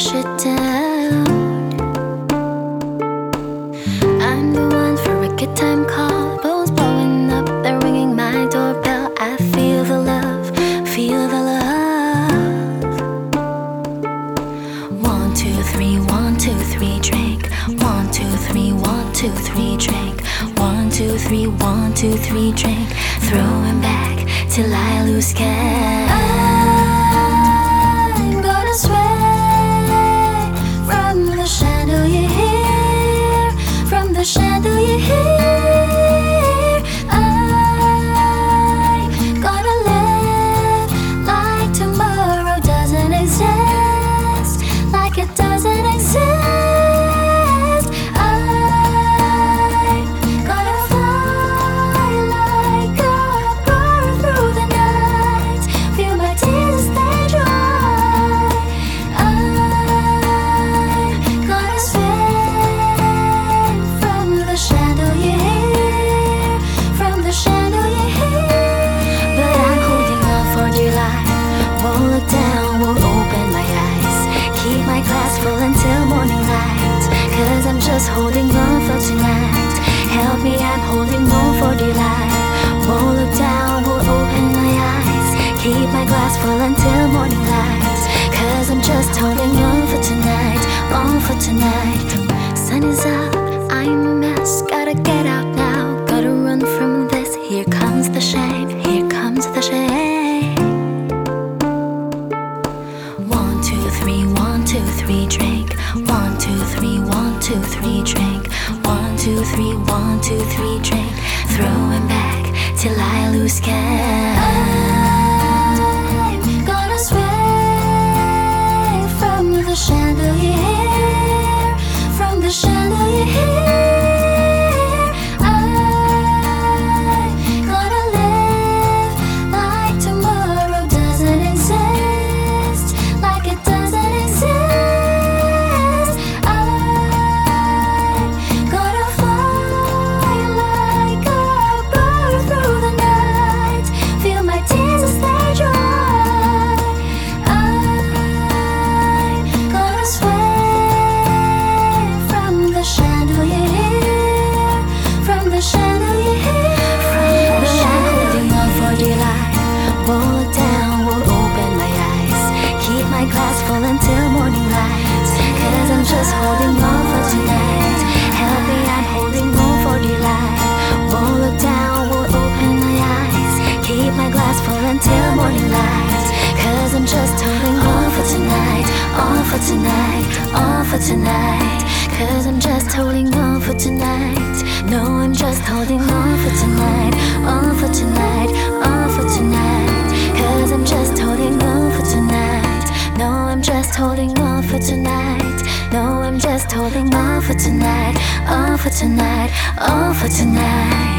push it down. I'm the one for a good time call. Bows blowing up, they're ringing my doorbell. I feel the love, feel the love. One, two, three, one, two, three, drink. One, two, three, one, two, three, drink. One, two, three, one, two, three, drink. Throwing back till I lose count. Until morning light. Cause I'm just holding on for tonight, on for tonight. Sun is up, I'm a mess. Gotta get out now, gotta run from this. Here comes the shame, here comes the shame. One, two, three, one, two, three, drink. One, two, three, one, two, three, drink. One, two, three, one, two, three, drink. Throwing back till I lose count. From the chandelier, on for tonight. Cause I'm just holding on for tonight. No, I'm just holding on for tonight, on for tonight, on for tonight. Cause I'm just holding on for tonight. No, I'm just holding on for tonight. No, I'm just holding on for tonight, on for tonight, on for tonight.